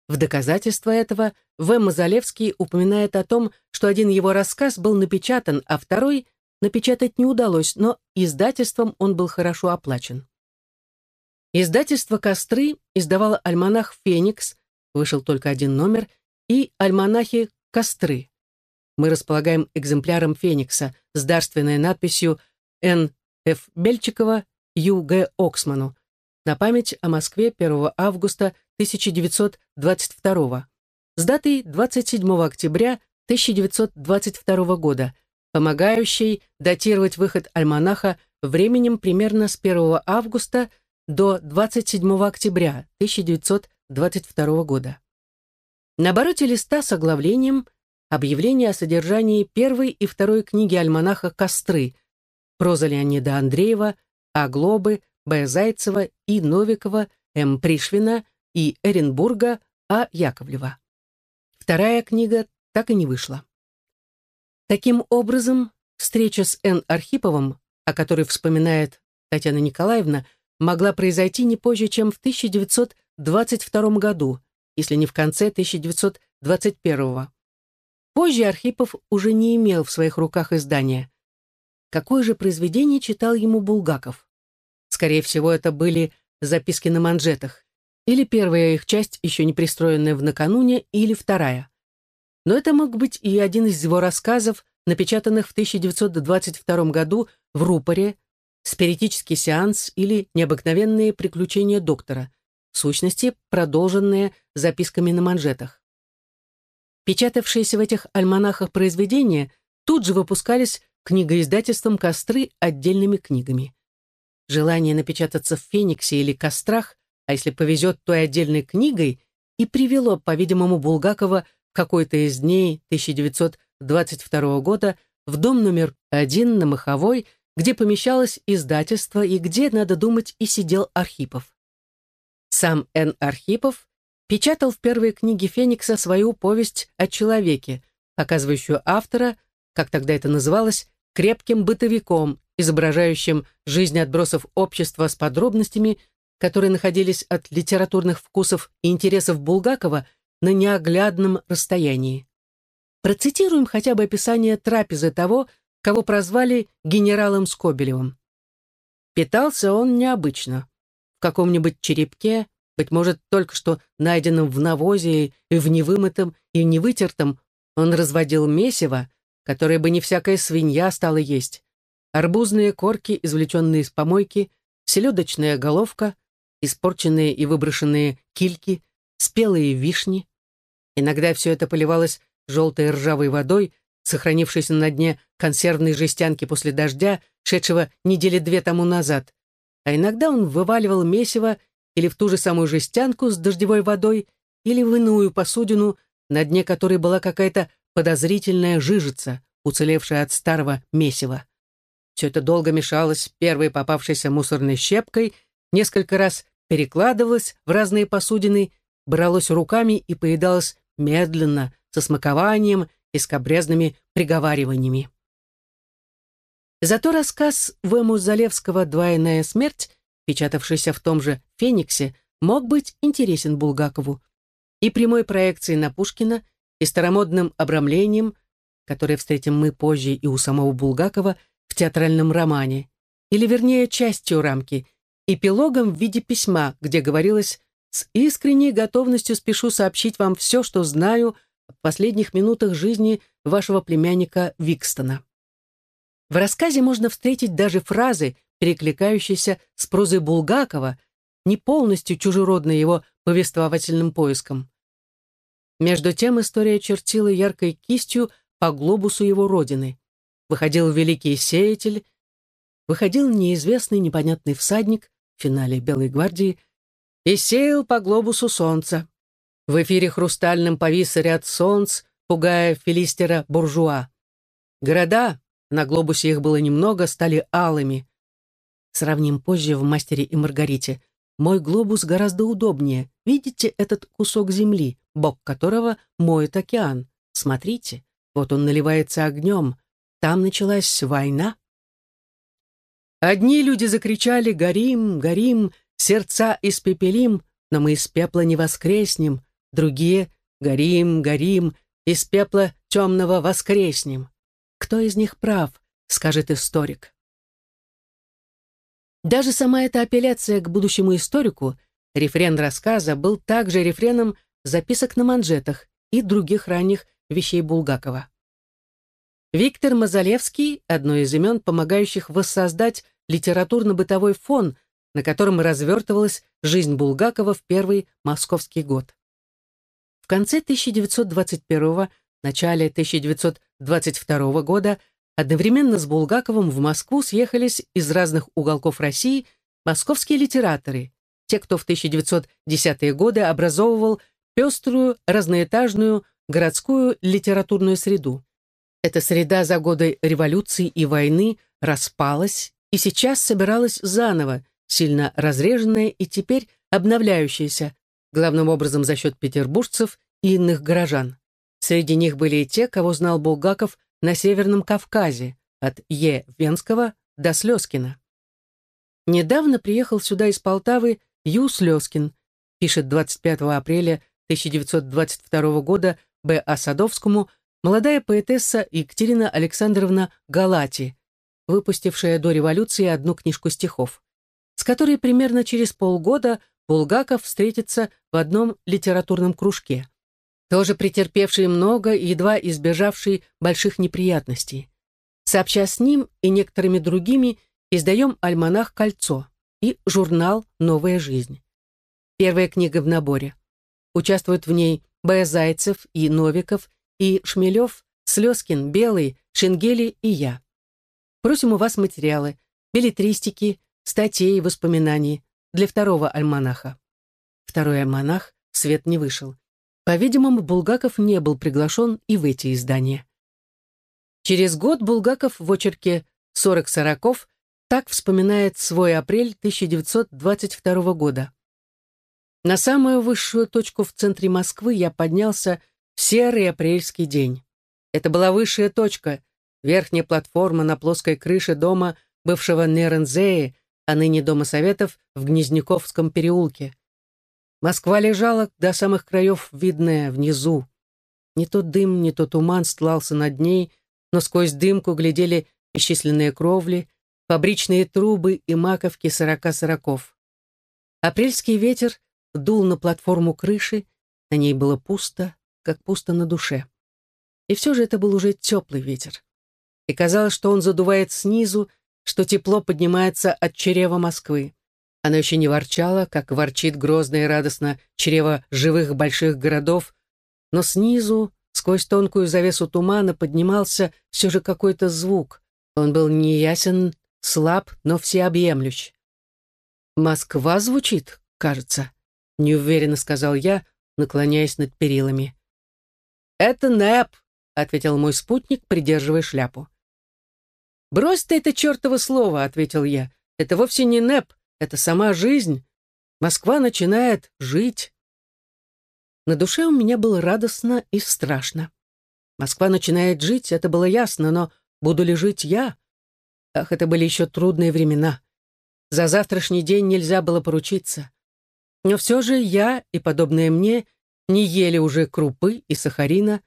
В доказательство этого В. Мазалевский упоминает о том, что один его рассказ был напечатан, а второй напечатать не удалось, но издательством он был хорошо оплачен. Издательство «Костры» издавало альманах «Феникс», вышел только один номер, и альманахи «Костры». Мы располагаем экземпляром «Феникса» с дарственной надписью «Н. Ф. Бельчикова Ю. Г. Оксману» на память о Москве 1 августа 1922 с датой 27 октября 1922 года, помогающей датировать выход альманаха временем примерно с 1 августа до 27 октября 1922 года. На обороте листа с оглавлением объявление о содержании первой и второй книги альманаха «Костры» проза Леонида Андреева, А. Глобы, Б. Зайцева, И. Новикова, М. Пришвина и Эренбурга, А. Яковлева. Вторая книга так и не вышла. Таким образом, встреча с Н. Архиповым, о которой вспоминает Татьяна Николаевна, могла произойти не позже, чем в 1922 году, если не в конце 1921. Позже Архипов уже не имел в своих руках издания. Какое же произведение читал ему Булгаков? Скорее всего, это были записки на манжетах, или первая их часть, еще не пристроенная в накануне, или вторая. Но это мог быть и один из его рассказов, напечатанных в 1922 году в рупоре спиритический сеанс или необыкновенные приключения доктора, в сущности, продолженные записками на манжетах. Печатавшиеся в этих альманахах произведения тут же выпускались книгоиздательством «Костры» отдельными книгами. Желание напечататься в «Фениксе» или «Кострах», а если повезет, то и отдельной книгой, и привело, по-видимому, Булгакова в какой-то из дней 1922 года в дом номер один на Маховой – где помещалось издательство и где, надо думать, и сидел Архипов. Сам Н. Архипов печатал в первой книге Феникса свою повесть о человеке, показывающую автора, как тогда это называлось, крепким бытовиком, изображающим жизнь отбросов общества с подробностями, которые находились от литературных вкусов и интересов Булгакова на неоглядном расстоянии. Процитируем хотя бы описание трапезы того, кого прозвали генералом Скобелевым. Питался он необычно. В каком-нибудь черепке, быть может, только что найденном в навозе и в невымытом и невытертом, он разводил месиво, которое бы не всякая свинья стала есть, арбузные корки, извлеченные из помойки, селедочная головка, испорченные и выброшенные кильки, спелые вишни. Иногда все это поливалось желтой ржавой водой, сохранившейся на дне консервной жестянки после дождя, шедшего недели две тому назад. А иногда он вываливал месиво или в ту же самую жестянку с дождевой водой, или в иную посудину, на дне которой была какая-то подозрительная жижица, уцелевшая от старого месива. Все это долго мешалось первой попавшейся мусорной щепкой, несколько раз перекладывалось в разные посудины, бралось руками и поедалось медленно, со смакованием и скобрезными приговариваниями. Зато рассказ Вэму Залевского «Двойная смерть», печатавшийся в том же «Фениксе», мог быть интересен Булгакову и прямой проекцией на Пушкина, и старомодным обрамлением, которое встретим мы позже и у самого Булгакова в театральном романе, или вернее частью рамки, эпилогом в виде письма, где говорилось «С искренней готовностью спешу сообщить вам все, что знаю в последних минутах жизни вашего племянника Викстона». В рассказе можно встретить даже фразы, перекликающиеся с прозой Булгакова, не полностью чужеродной его повествовательным поиском. Между тем история чертила яркой кистью по глобусу его родины. Выходил великий сеятель, выходил неизвестный непонятный всадник в финале «Белой гвардии» и сеял по глобусу солнца. В эфире хрустальным повис ряд солнц, пугая филистера-буржуа. Города, на глобусе их было немного, стали алыми. Сравним позже в «Мастере и Маргарите». Мой глобус гораздо удобнее. Видите этот кусок земли, бок которого моет океан? Смотрите, вот он наливается огнем. Там началась война. Одни люди закричали «Горим, горим, сердца испепелим, но мы из пепла не воскреснем». Другие «Горим, горим, из пепла темного воскреснем». Кто из них прав, скажет историк. Даже сама эта апелляция к будущему историку, рефрен рассказа, был также рефреном записок на манжетах и других ранних вещей Булгакова. Виктор Мазалевский – одно из имен, помогающих воссоздать литературно-бытовой фон, на котором развертывалась жизнь Булгакова в первый московский год. Конце 1921 начале 1922 года Одновременно с Булгаковым в Москву съехались из разных уголков России московские литераторы, те, кто в 1910-е годы образовывал пеструю, разноэтажную городскую литературную среду. Эта среда за годы революции и войны распалась и сейчас собиралась заново, сильно разреженная и теперь обновляющаяся, главным образом за счет петербуржцев и иных горожан. Среди них были и те, кого знал Булгаков на Северном Кавказе, от Е. Венского до Слезкина. Недавно приехал сюда из Полтавы Ю. Слезкин, пишет 25 апреля 1922 года Б. А. Садовскому молодая поэтесса Екатерина Александровна Галати, выпустившая до революции одну книжку стихов, с которой примерно через полгода Булгаков встретится в одном литературном кружке тоже претерпевший много и едва избежавший больших неприятностей. Сообща с ним и некоторыми другими издаем альманах «Кольцо» и журнал «Новая жизнь». Первая книга в наборе. Участвуют в ней Б. Зайцев и Новиков, и Шмелев, Слезкин, Белый, Шенгели и я. Просим у вас материалы, билетристики, статей воспоминаний для второго альманаха. Второй альманах свет не вышел. По-видимому, Булгаков не был приглашен и в эти издания. Через год Булгаков в очерке «Сорок сороков» так вспоминает свой апрель 1922 года. На самую высшую точку в центре Москвы я поднялся в серый апрельский день. Это была высшая точка, верхняя платформа на плоской крыше дома бывшего Нерензеи, а ныне Дома Советов в Гнезняковском переулке. Москва лежала до самых краев видная внизу. Не то дым, не то туман стлался над ней, но сквозь дымку глядели бесчисленные кровли, фабричные трубы и маковки сорока сороков. Апрельский ветер дул на платформу крыши, на ней было пусто, как пусто на душе. И все же это был уже теплый ветер. И казалось, что он задувает снизу, что тепло поднимается от чрева Москвы. Она еще не ворчала, как ворчит грозно и радостно чрево живых больших городов, но снизу, сквозь тонкую завесу тумана, поднимался все же какой-то звук. Он был неясен, слаб, но всеобъемлющ. «Москва звучит, кажется», — неуверенно сказал я, наклоняясь над перилами. «Это НЭП», — ответил мой спутник, придерживая шляпу. «Брось ты это чертово слово», — ответил я. «Это вовсе не НЭП, это сама жизнь. Москва начинает жить». На душе у меня было радостно и страшно. Москва начинает жить, это было ясно, но буду ли жить я? Ах, это были еще трудные времена. За завтрашний день нельзя было поручиться. Но все же я и подобные мне не ели уже крупы и сахарина.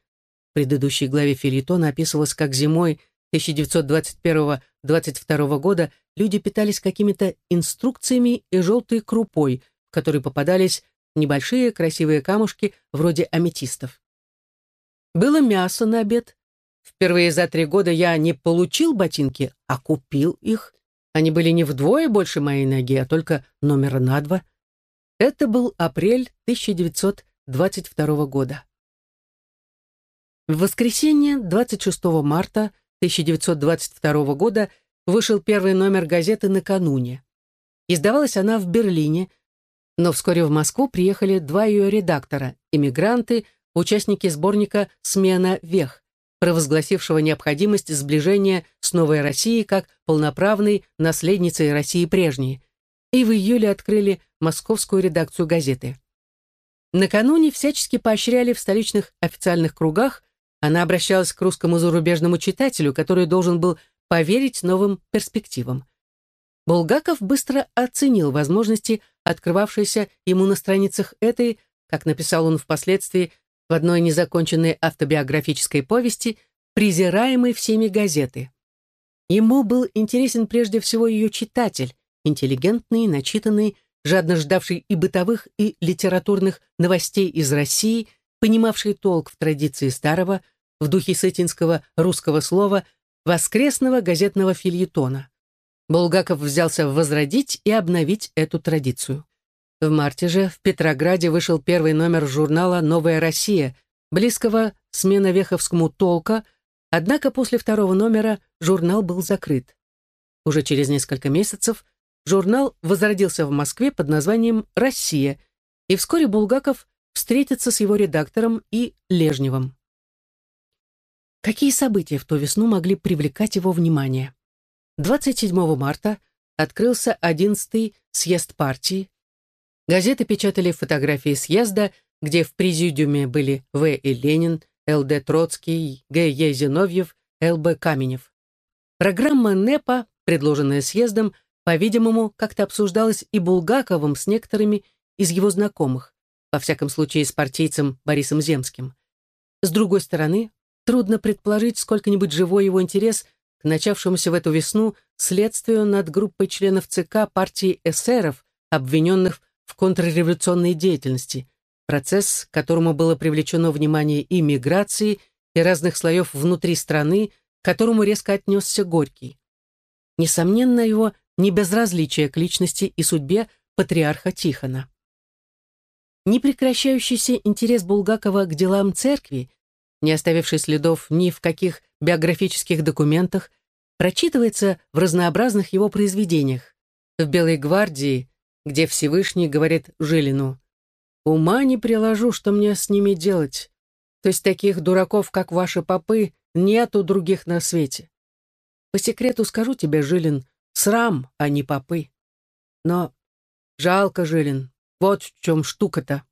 В предыдущей главе Филитона описывалось, как зимой 1921-22 года люди питались какими-то инструкциями и желтой крупой, в которой попадались небольшие красивые камушки вроде аметистов. Было мясо на обед. Впервые за три года я не получил ботинки, а купил их. Они были не вдвое больше моей ноги, а только номера на два. Это был апрель 1922 года. В воскресенье, 26 марта 1922 года, вышел первый номер газеты «Накануне». Издавалась она в Берлине, но вскоре в Москву приехали два ее редактора, иммигранты, участники сборника «Смена вех», провозгласившего необходимость сближения с Новой Россией как полноправной наследницей России прежней, и в июле открыли московскую редакцию газеты. Накануне всячески поощряли в столичных официальных кругах, она обращалась к русскому зарубежному читателю, который должен был поверить новым перспективам. Булгаков быстро оценил возможности, открывавшиеся ему на страницах этой, как написал он впоследствии, в одной незаконченной автобиографической повести, презираемой всеми газеты. Ему был интересен прежде всего ее читатель, интеллигентный, начитанный, жадно ждавший и бытовых, и литературных новостей из России, понимавший толк в традиции старого, в духе сытинского русского слова, воскресного газетного фильетона. Булгаков взялся возродить и обновить эту традицию. В марте же в Петрограде вышел первый номер журнала «Новая Россия», близкого сменовеховскому толка, однако после второго номера журнал был закрыт. Уже через несколько месяцев журнал возродился в Москве под названием «Россия», и вскоре Булгаков встретится с его редактором и Лежневым. Какие события в ту весну могли привлекать его внимание? 27 марта открылся 11-й съезд партии, Газеты печатали фотографии съезда, где в президиуме были В. и Ленин, Л.Д. Троцкий, Г. Е. Зиновьев, Л.Б. Каменев. Программа НЭПа, предложенная съездом, по-видимому, как-то обсуждалась и Булгаковым с некоторыми из его знакомых, во всяком случае с партийцем Борисом Земским. С другой стороны, трудно предположить сколько-нибудь живой его интерес к начавшемуся в эту весну следствию над группой членов ЦК партии эсеров, обвиненных в контрреволюционной деятельности, процесс, к которому было привлечено внимание и миграции, и разных слоев внутри страны, к которому резко отнесся Горький. Несомненно, его небезразличие к личности и судьбе патриарха Тихона. Непрекращающийся интерес Булгакова к делам церкви, не оставивший следов ни в каких биографических документах, прочитывается в разнообразных его произведениях. В «Белой гвардии» где Всевышний говорит Жилину, «Ума не приложу, что мне с ними делать. То есть таких дураков, как ваши попы, нету других на свете. По секрету скажу тебе, Жилин, срам, а не попы. Но жалко, Жилин, вот в чем штука-то».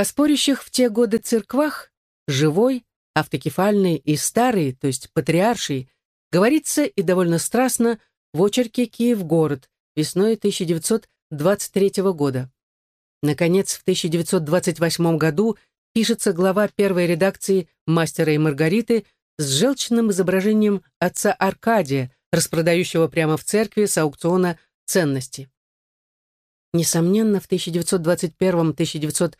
О спорящих в те годы церквах, живой, автокефальной и старой, то есть патриаршей, говорится и довольно страстно в очерке «Киев-город», весной 1923 года. Наконец, в 1928 году пишется глава первой редакции «Мастера и Маргариты», с желчным изображением отца Аркадия, распродающего прямо в церкви с аукциона ценности. Несомненно, в 1921-1922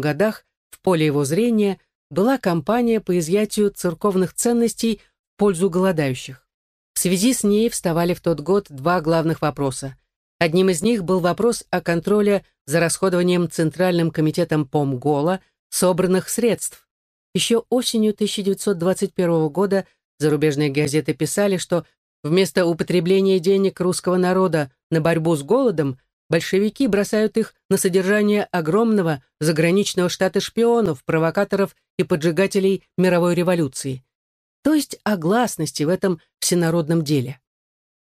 годах в поле его зрения была кампания по изъятию церковных ценностей в пользу голодающих. В связи с ней вставали в тот год два главных вопроса. Одним из них был вопрос о контроле за расходованием Центральным комитетом Помгола собранных средств. Еще осенью 1921 года зарубежные газеты писали, что вместо употребления денег русского народа на борьбу с голодом большевики бросают их на содержание огромного заграничного штата шпионов, провокаторов и поджигателей мировой революции. То есть о гласности в этом всенародном деле.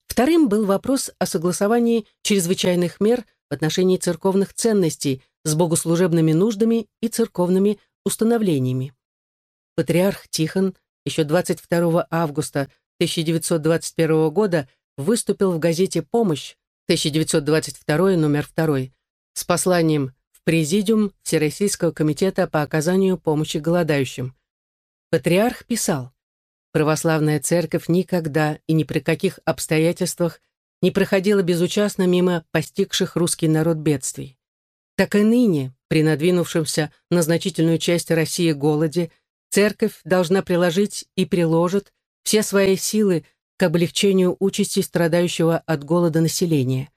Вторым был вопрос о согласовании чрезвычайных мер в отношении церковных ценностей с богослужебными нуждами и церковными установлениями. Патриарх Тихон еще 22 августа 1921 года выступил в газете «Помощь» 1922 номер 2 с посланием в Президиум Всероссийского комитета по оказанию помощи голодающим. Патриарх писал, «Православная церковь никогда и ни при каких обстоятельствах не проходила безучастно мимо постигших русский народ бедствий. Так и ныне, при надвинувшемся на значительную часть России голоде, церковь должна приложить и приложит все свои силы к облегчению участи страдающего от голода населения.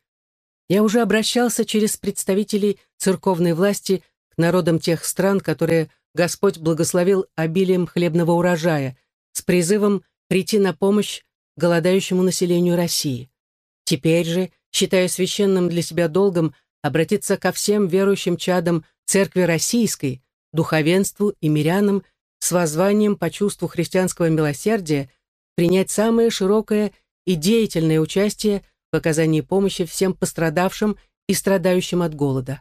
Я уже обращался через представителей церковной власти к народам тех стран, которые Господь благословил обилием хлебного урожая, с призывом прийти на помощь голодающему населению России. Теперь же, считаю священным для себя долгом обратиться ко всем верующим чадам Церкви Российской, духовенству и мирянам с воззванием по чувству христианского милосердия принять самое широкое и деятельное участие в оказании помощи всем пострадавшим и страдающим от голода.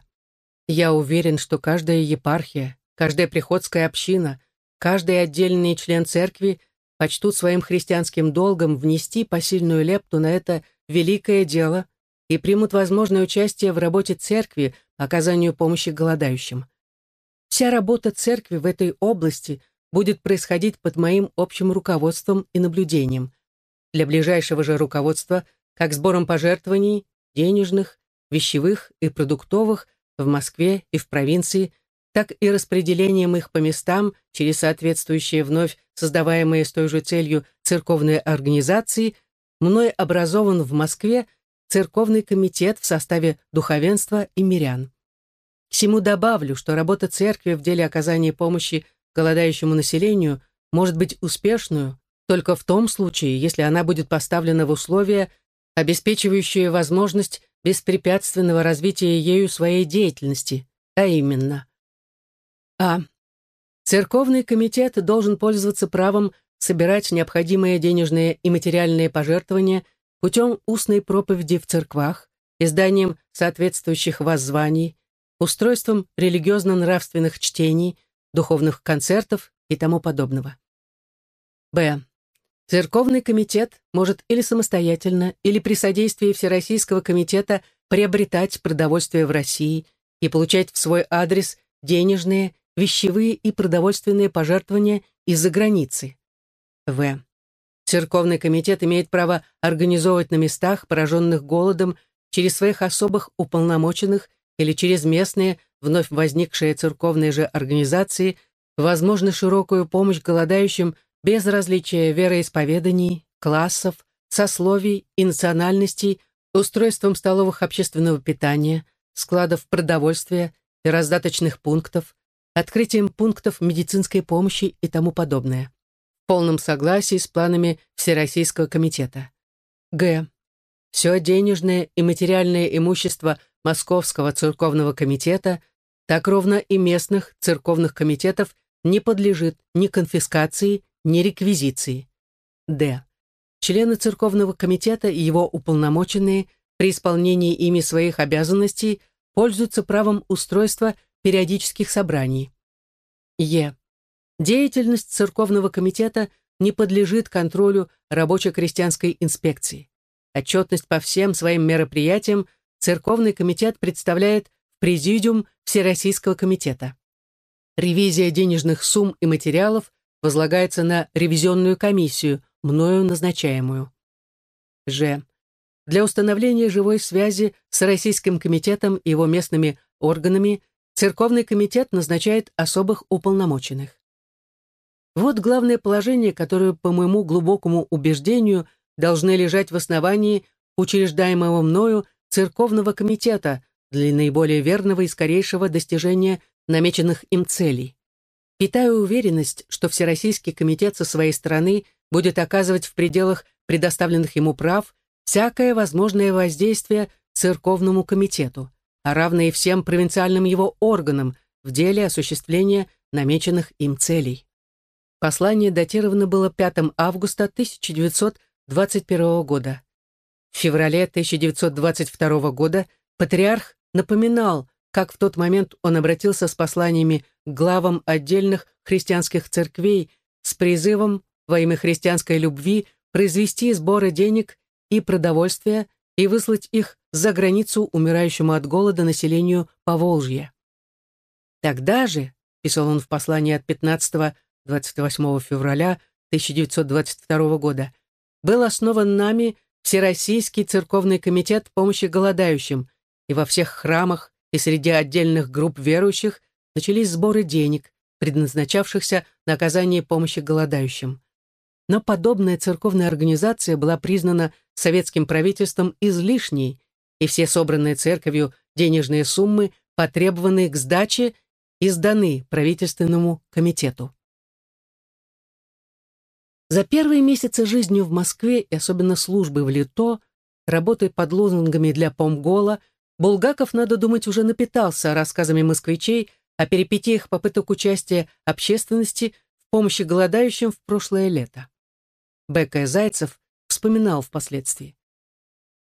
Я уверен, что каждая епархия, каждая приходская община, каждый отдельный член церкви почтут своим христианским долгом внести посильную лепту на это великое дело и примут возможное участие в работе церкви по оказанию помощи голодающим. Вся работа церкви в этой области – будет происходить под моим общим руководством и наблюдением. Для ближайшего же руководства как сбором пожертвований, денежных, вещевых и продуктовых в Москве и в провинции, так и распределением их по местам через соответствующие вновь создаваемые с той же целью церковные организации, мной образован в Москве церковный комитет в составе духовенства и мирян. К всему добавлю, что работа церкви в деле оказания помощи голодающему населению может быть успешную только в том случае, если она будет поставлена в условия, обеспечивающие возможность беспрепятственного развития ею своей деятельности, а именно А. Церковный комитет должен пользоваться правом собирать необходимые денежные и материальные пожертвования путем устной проповеди в церквах, изданием соответствующих воззваний, устройством религиозно-нравственных чтений, духовных концертов и тому подобного. Б. Церковный комитет может или самостоятельно, или при содействии Всероссийского комитета приобретать продовольствие в России и получать в свой адрес денежные, вещевые и продовольственные пожертвования из-за границы. В. Церковный комитет имеет право организовывать на местах, пораженных голодом, через своих особых уполномоченных или через местные вновь возникшие церковные же организации, возможно, широкую помощь голодающим без различия вероисповеданий, классов, сословий и национальностей, устройством столовых общественного питания, складов продовольствия и раздаточных пунктов, открытием пунктов медицинской помощи и тому подобное. В полном согласии с планами Всероссийского комитета. Г. Все денежное и материальное имущество Московского церковного комитета – так ровно и местных церковных комитетов не подлежит ни конфискации, ни реквизиции. Д. Члены церковного комитета и его уполномоченные при исполнении ими своих обязанностей пользуются правом устройства периодических собраний. Е. Деятельность церковного комитета не подлежит контролю рабоче-крестьянской инспекции. Отчетность по всем своим мероприятиям церковный комитет представляет Президиум Всероссийского комитета. Ревизия денежных сумм и материалов возлагается на ревизионную комиссию, мною назначаемую. Ж. Для установления живой связи с Российским комитетом и его местными органами Церковный комитет назначает особых уполномоченных. Вот главное положение, которое, по моему глубокому убеждению, должны лежать в основании учреждаемого мною Церковного комитета для наиболее верного и скорейшего достижения намеченных им целей. Питаю уверенность, что Всероссийский комитет со своей стороны будет оказывать в пределах предоставленных ему прав всякое возможное воздействие Церковному комитету, а равно и всем провинциальным его органам в деле осуществления намеченных им целей. Послание датировано было 5 августа 1921 года. В феврале 1922 года патриарх напоминал, как в тот момент он обратился с посланиями к главам отдельных христианских церквей с призывом во имя христианской любви произвести сборы денег и продовольствия и выслать их за границу умирающему от голода населению Поволжья. Тогда же, писал он в послании от 15-28 февраля 1922 года, был основан нами Всероссийский церковный комитет помощи голодающим, и во всех храмах и среди отдельных групп верующих начались сборы денег, предназначавшихся на оказание помощи голодающим. Но подобная церковная организация была признана советским правительством излишней, и все собранные церковью денежные суммы, потребованные к сдаче, и сданы правительственному комитету. За первые месяцы жизни в Москве и особенно службы в Лито, работой под лозунгами для Помгола, Булгаков, надо думать, уже напитался рассказами москвичей о перипетиях попыток участия общественности в помощи голодающим в прошлое лето. Бека Зайцев вспоминал впоследствии.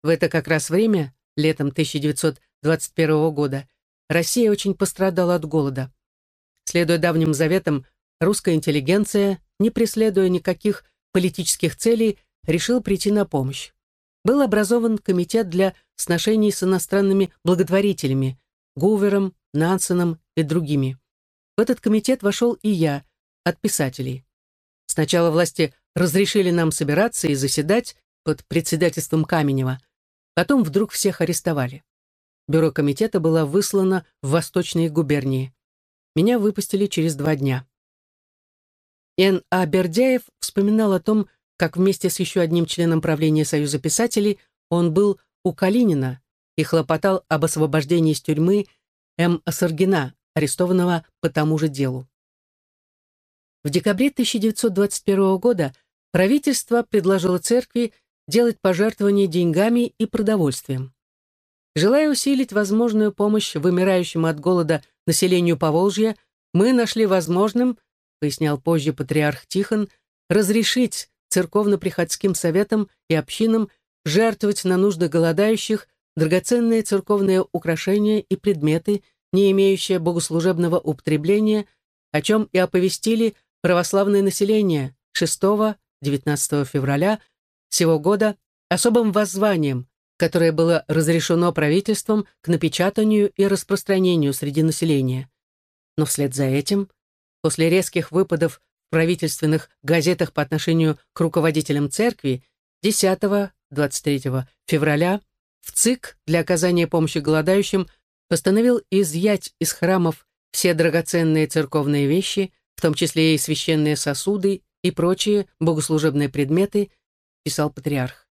В это как раз время, летом 1921 года, Россия очень пострадала от голода. Следуя давним заветам, русская интеллигенция, не преследуя никаких политических целей, решил прийти на помощь. Был образован комитет для сношений с иностранными благотворителями, Гувером, Нансеном и другими. В этот комитет вошел и я, от писателей. Сначала власти разрешили нам собираться и заседать под председательством Каменева. Потом вдруг всех арестовали. Бюро комитета было выслано в восточные губернии. Меня выпустили через два дня. Н. А. Бердяев вспоминал о том, как вместе с еще одним членом правления Союза писателей он был у Калинина и хлопотал об освобождении из тюрьмы М. Саргина, арестованного по тому же делу. В декабре 1921 года правительство предложило церкви делать пожертвования деньгами и продовольствием. Желая усилить возможную помощь вымирающему от голода населению Поволжья, мы нашли возможным, пояснял позже патриарх Тихон, разрешить церковно-приходским советам и общинам жертвовать на нужды голодающих драгоценные церковные украшения и предметы, не имеющие богослужебного употребления, о чем и оповестили православное население 6-19 февраля сего года особым воззванием, которое было разрешено правительством к напечатанию и распространению среди населения. Но вслед за этим, после резких выпадов в правительственных газетах по отношению к руководителям церкви, 10-23 февраля в ЦИК для оказания помощи голодающим постановил изъять из храмов все драгоценные церковные вещи, в том числе и священные сосуды и прочие богослужебные предметы, писал патриарх.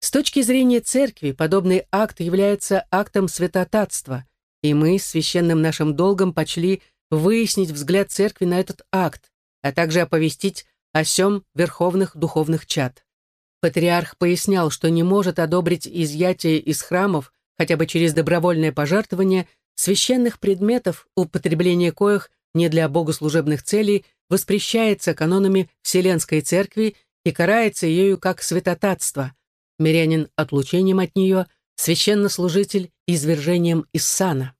С точки зрения церкви, подобный акт является актом святотатства, и мы священным нашим долгом почли выяснить взгляд церкви на этот акт, а также оповестить о сем верховных духовных чад. Патриарх пояснял, что не может одобрить изъятие из храмов хотя бы через добровольное пожертвование священных предметов, употребление коих не для богослужебных целей, воспрещается канонами Вселенской Церкви и карается ею как святотатство, мирянин отлучением от нее, священнослужитель извержением из сана.